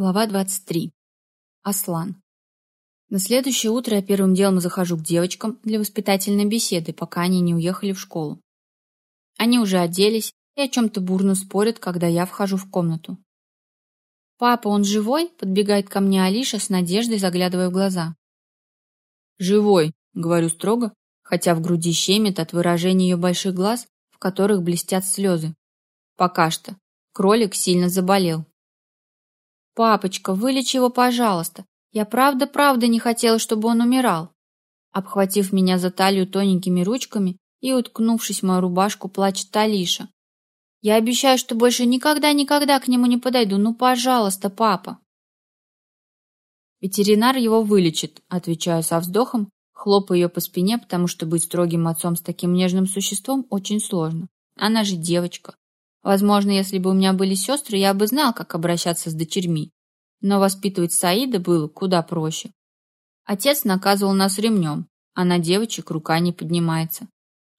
Глава 23. Аслан. На следующее утро я первым делом захожу к девочкам для воспитательной беседы, пока они не уехали в школу. Они уже оделись и о чем-то бурно спорят, когда я вхожу в комнату. «Папа, он живой?» – подбегает ко мне Алиша с надеждой, заглядывая в глаза. «Живой», – говорю строго, хотя в груди щемит от выражения ее больших глаз, в которых блестят слезы. Пока что. Кролик сильно заболел. «Папочка, вылечи его, пожалуйста. Я правда-правда не хотела, чтобы он умирал». Обхватив меня за талию тоненькими ручками и уткнувшись в мою рубашку, плачет Алиша. «Я обещаю, что больше никогда-никогда к нему не подойду. Ну, пожалуйста, папа». «Ветеринар его вылечит», — отвечаю со вздохом, хлопая ее по спине, потому что быть строгим отцом с таким нежным существом очень сложно. Она же девочка. Возможно, если бы у меня были сестры, я бы знал, как обращаться с дочерьми. Но воспитывать Саида было куда проще. Отец наказывал нас ремнем, а на девочек рука не поднимается.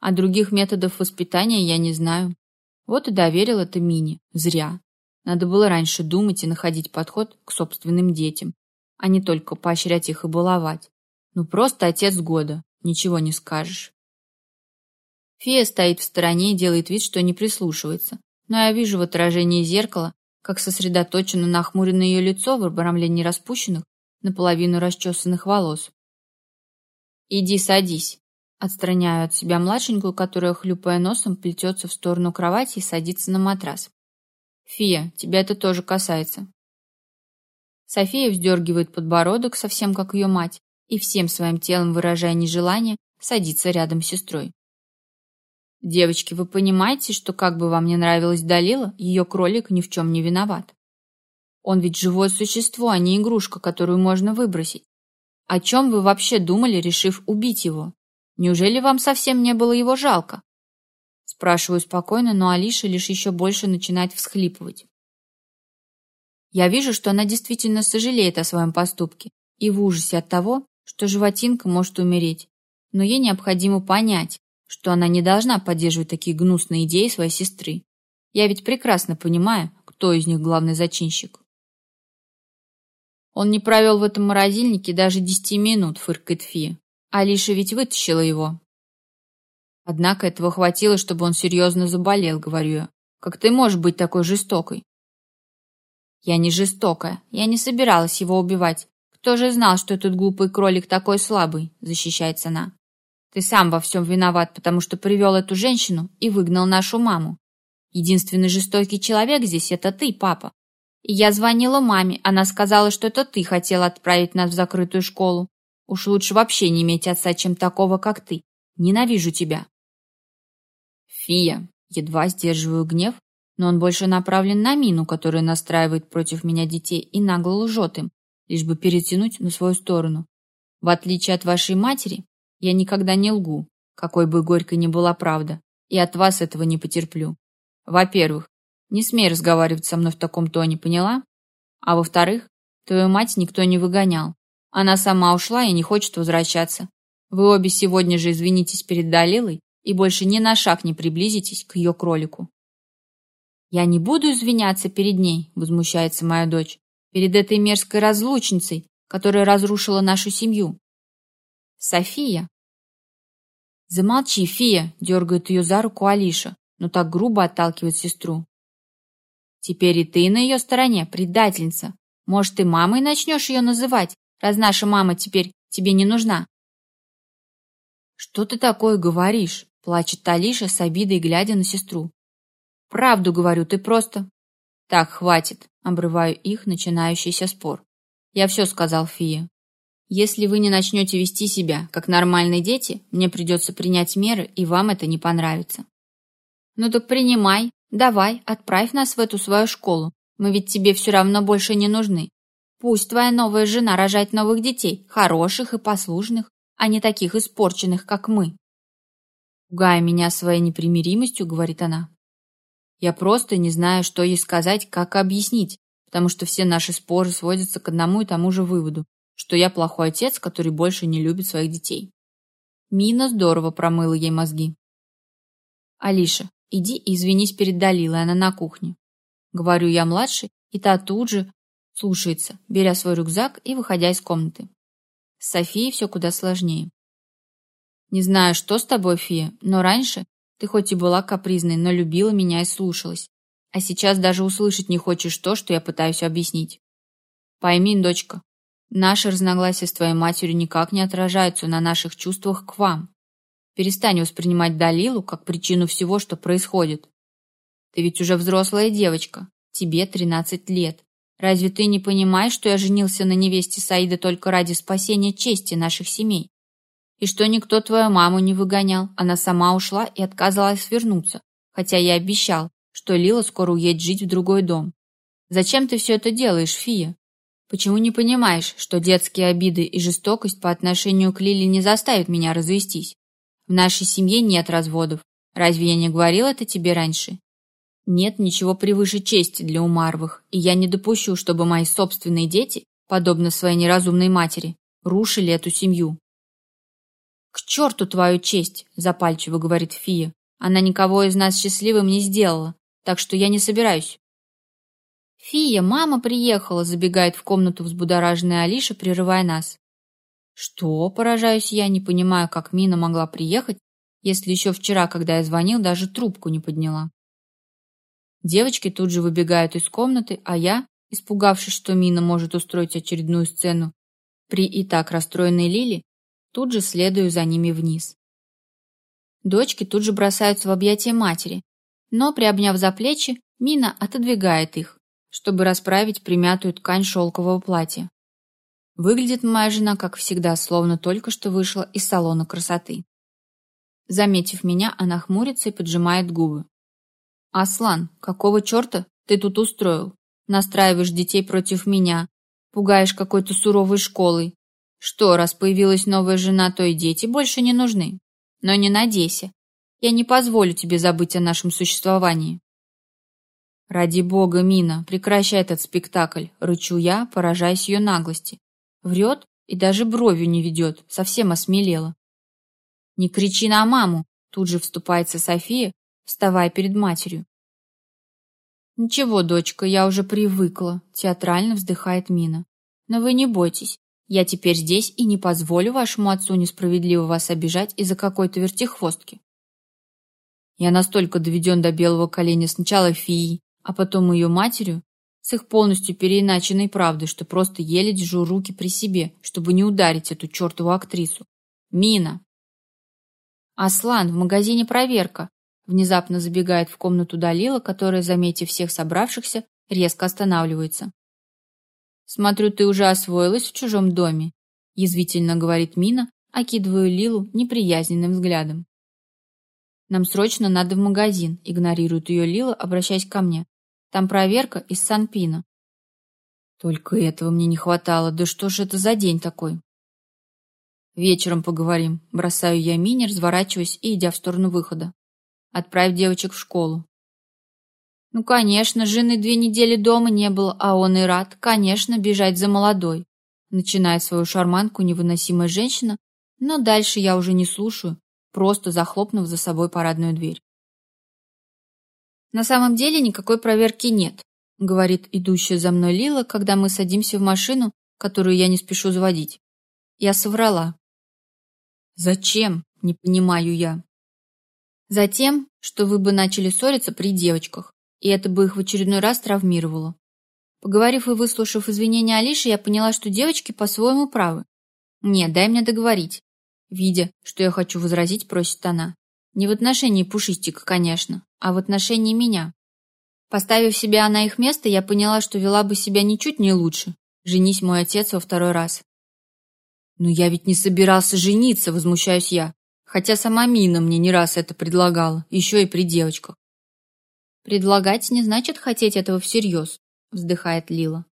А других методов воспитания я не знаю. Вот и доверил это Мине. Зря. Надо было раньше думать и находить подход к собственным детям, а не только поощрять их и баловать. Ну просто отец года, ничего не скажешь. Фея стоит в стороне и делает вид, что не прислушивается но я вижу в отражении зеркала, как сосредоточено нахмурено ее лицо в обрамлении распущенных, наполовину расчесанных волос. «Иди садись», Отстраняю от себя младшенькую, которая, хлюпая носом, плетется в сторону кровати и садится на матрас. «Фия, тебя это тоже касается». София вздергивает подбородок, совсем как ее мать, и всем своим телом, выражая нежелание, садится рядом с сестрой. Девочки, вы понимаете, что как бы вам не нравилась Далила, ее кролик ни в чем не виноват. Он ведь живое существо, а не игрушка, которую можно выбросить. О чем вы вообще думали, решив убить его? Неужели вам совсем не было его жалко? Спрашиваю спокойно, но Алиша лишь еще больше начинает всхлипывать. Я вижу, что она действительно сожалеет о своем поступке и в ужасе от того, что животинка может умереть. Но ей необходимо понять, что она не должна поддерживать такие гнусные идеи своей сестры. Я ведь прекрасно понимаю, кто из них главный зачинщик. Он не провел в этом морозильнике даже десяти минут, фыркает Фия. Алиша ведь вытащила его. Однако этого хватило, чтобы он серьезно заболел, говорю я. Как ты можешь быть такой жестокой? Я не жестокая. Я не собиралась его убивать. Кто же знал, что этот глупый кролик такой слабый? Защищается она. Ты сам во всем виноват, потому что привел эту женщину и выгнал нашу маму. Единственный жестокий человек здесь – это ты, папа. И я звонила маме, она сказала, что это ты хотел отправить нас в закрытую школу. Уж лучше вообще не иметь отца, чем такого, как ты. Ненавижу тебя. Фия, едва сдерживаю гнев, но он больше направлен на Мину, которая настраивает против меня детей и нагло лжет им, лишь бы перетянуть на свою сторону. В отличие от вашей матери, я никогда не лгу, какой бы горькой ни была правда, и от вас этого не потерплю. Во-первых, не смей разговаривать со мной в таком тоне, поняла? А во-вторых, твою мать никто не выгонял. Она сама ушла и не хочет возвращаться. Вы обе сегодня же извинитесь перед Далилой и больше ни на шаг не приблизитесь к ее кролику. «Я не буду извиняться перед ней», — возмущается моя дочь, «перед этой мерзкой разлучницей, которая разрушила нашу семью. София. Замолчи, Фия, дергает ее за руку Алиша, но так грубо отталкивает сестру. Теперь и ты на ее стороне, предательница. Может, ты мамой начнешь ее называть, раз наша мама теперь тебе не нужна? Что ты такое говоришь? Плачет Алиша с обидой, глядя на сестру. Правду говорю, ты просто... Так, хватит, обрываю их начинающийся спор. Я все сказал Фия. Если вы не начнете вести себя, как нормальные дети, мне придется принять меры, и вам это не понравится. Ну так принимай, давай, отправь нас в эту свою школу. Мы ведь тебе все равно больше не нужны. Пусть твоя новая жена рожает новых детей, хороших и послушных, а не таких испорченных, как мы. Пугая меня своей непримиримостью, говорит она. Я просто не знаю, что ей сказать, как объяснить, потому что все наши споры сводятся к одному и тому же выводу что я плохой отец, который больше не любит своих детей. Мина здорово промыла ей мозги. «Алиша, иди и извинись перед Далилой, она на кухне». Говорю я младшей, и та тут же Слушается, беря свой рюкзак и выходя из комнаты. С Софией все куда сложнее. Не знаю, что с тобой, Фия, но раньше ты хоть и была капризной, но любила меня и слушалась. А сейчас даже услышать не хочешь то, что я пытаюсь объяснить. Пойми, дочка, наши разногласия с твоей матерью никак не отражаются на наших чувствах к вам. Перестань воспринимать Далилу как причину всего, что происходит. Ты ведь уже взрослая девочка, тебе 13 лет. Разве ты не понимаешь, что я женился на невесте Саида только ради спасения чести наших семей? И что никто твою маму не выгонял, она сама ушла и отказалась вернуться, хотя я обещал, что Лила скоро уедет жить в другой дом. Зачем ты все это делаешь, Фия? Почему не понимаешь, что детские обиды и жестокость по отношению к Лиле не заставят меня развестись? В нашей семье нет разводов. Разве я не говорил это тебе раньше? Нет ничего превыше чести для Умаровых, и я не допущу, чтобы мои собственные дети, подобно своей неразумной матери, рушили эту семью. «К черту твою честь!» – запальчиво говорит Фия. «Она никого из нас счастливым не сделала, так что я не собираюсь». «Фия, мама приехала!» – забегает в комнату взбудораженная Алиша, прерывая нас. «Что?» – поражаюсь я, не понимаю, как Мина могла приехать, если еще вчера, когда я звонил, даже трубку не подняла. Девочки тут же выбегают из комнаты, а я, испугавшись, что Мина может устроить очередную сцену, при и так расстроенной Лили, тут же следую за ними вниз. Дочки тут же бросаются в объятия матери, но, приобняв за плечи, Мина отодвигает их, чтобы расправить примятую ткань шелкового платья. Выглядит моя жена, как всегда, словно только что вышла из салона красоты. Заметив меня, она хмурится и поджимает губы. «Аслан, какого черта ты тут устроил? Настраиваешь детей против меня, пугаешь какой-то суровой школой. Что, раз появилась новая жена, то и дети больше не нужны? Но не надейся, я не позволю тебе забыть о нашем существовании». «Ради бога, Мина, прекращай этот спектакль», — рычу я, поражаясь ее наглости. Врет и даже бровью не ведет, совсем осмелела. «Не кричи на маму!» — тут же вступается София, вставая перед матерью. «Ничего, дочка, я уже привыкла», — театрально вздыхает Мина. «Но вы не бойтесь, я теперь здесь и не позволю вашему отцу несправедливо вас обижать из-за какой-то вертихвостки». Я настолько доведен до белого коленя сначала фией, а потом ее матерью, с их полностью переиначенной правдой, что просто еле держу руки при себе, чтобы не ударить эту чертову актрису. Мина! Аслан, в магазине проверка. Внезапно забегает в комнату Далила, которая, заметив всех собравшихся, резко останавливается. «Смотрю, ты уже освоилась в чужом доме», язвительно говорит Мина, окидывая Лилу неприязненным взглядом. «Нам срочно надо в магазин», игнорирует ее Лила, обращаясь ко мне. «Там проверка из Санпина». Только этого мне не хватало. Да что ж это за день такой? Вечером поговорим. Бросаю я Мине, разворачиваясь и идя в сторону выхода. Отправь девочек в школу. Ну, конечно, жены две недели дома не было, а он и рад, конечно, бежать за молодой. Начинает свою шарманку невыносимая женщина, но дальше я уже не слушаю, просто захлопнув за собой парадную дверь. На самом деле никакой проверки нет, говорит идущая за мной Лила, когда мы садимся в машину, которую я не спешу заводить. Я соврала. Зачем? Не понимаю я. Затем, что вы бы начали ссориться при девочках, и это бы их в очередной раз травмировало. Поговорив и выслушав извинения Алиши, я поняла, что девочки по-своему правы. Нет, дай мне договорить. Видя, что я хочу возразить, просит она. Не в отношении Пушистика, конечно, а в отношении меня. Поставив себя на их место, я поняла, что вела бы себя ничуть не лучше. Женись мой отец во второй раз. «Но я ведь не собирался жениться», — возмущаюсь я хотя сама Мина мне не раз это предлагала, еще и при девочках. «Предлагать не значит хотеть этого всерьез», — вздыхает Лила.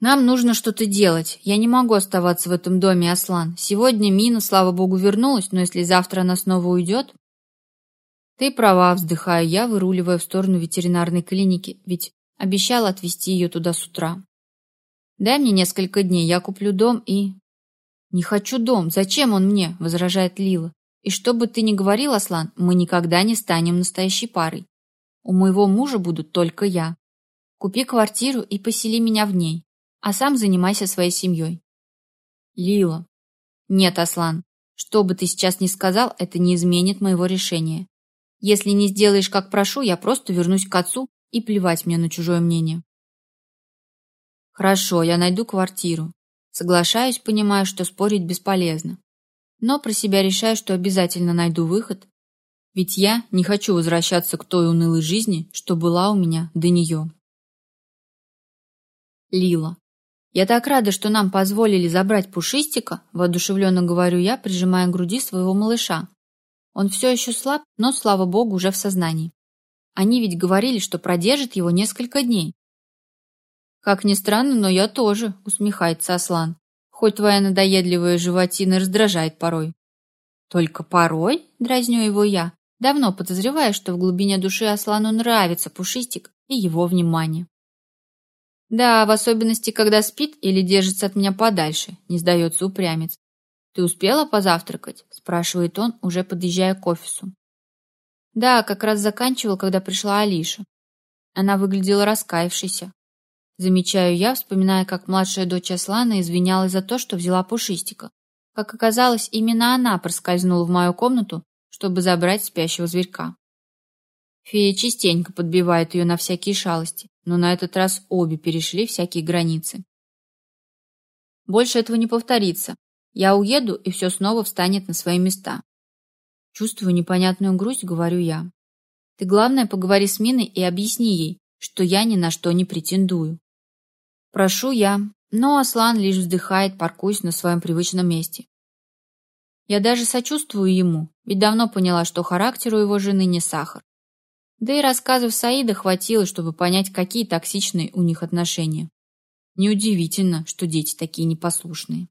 «Нам нужно что-то делать. Я не могу оставаться в этом доме, Аслан. Сегодня Мина, слава богу, вернулась, но если завтра она снова уйдет...» «Ты права», — вздыхаю я, выруливая в сторону ветеринарной клиники, ведь обещала отвезти ее туда с утра. «Дай мне несколько дней, я куплю дом и...» «Не хочу дом. Зачем он мне?» – возражает Лила. «И что бы ты ни говорил, Аслан, мы никогда не станем настоящей парой. У моего мужа будут только я. Купи квартиру и посели меня в ней, а сам занимайся своей семьей. Лила. Нет, Аслан. Что бы ты сейчас ни сказал, это не изменит моего решения. Если не сделаешь, как прошу, я просто вернусь к отцу и плевать мне на чужое мнение. Хорошо, я найду квартиру. Соглашаюсь, понимаю, что спорить бесполезно. Но про себя решаю, что обязательно найду выход, ведь я не хочу возвращаться к той унылой жизни, что была у меня до нее. Лила. Я так рада, что нам позволили забрать Пушистика, воодушевленно говорю я, прижимая к груди своего малыша. Он все еще слаб, но, слава богу, уже в сознании. Они ведь говорили, что продержит его несколько дней. Как ни странно, но я тоже, усмехается Аслан. Хоть твоя надоедливая животина раздражает порой. Только порой, дразню его я, давно подозревая, что в глубине души Аслану нравится Пушистик и его внимание. Да, в особенности, когда спит или держится от меня подальше, не сдается упрямец. Ты успела позавтракать? спрашивает он, уже подъезжая к офису. Да, как раз заканчивал, когда пришла Алиша. Она выглядела раскаявшейся. Замечаю я, вспоминая, как младшая дочь Аслана извинялась за то, что взяла пушистика. Как оказалось, именно она проскользнула в мою комнату, чтобы забрать спящего зверька. Фея частенько подбивает ее на всякие шалости, но на этот раз обе перешли всякие границы. Больше этого не повторится. Я уеду, и все снова встанет на свои места. Чувствую непонятную грусть, говорю я. Ты, главное, поговори с Миной и объясни ей, что я ни на что не претендую. Прошу я, но Аслан лишь вздыхает, паркуясь на своем привычном месте. Я даже сочувствую ему, ведь давно поняла, что характер у его жены не сахар. Да и рассказов Саида хватило, чтобы понять, какие токсичные у них отношения. Неудивительно, что дети такие непослушные.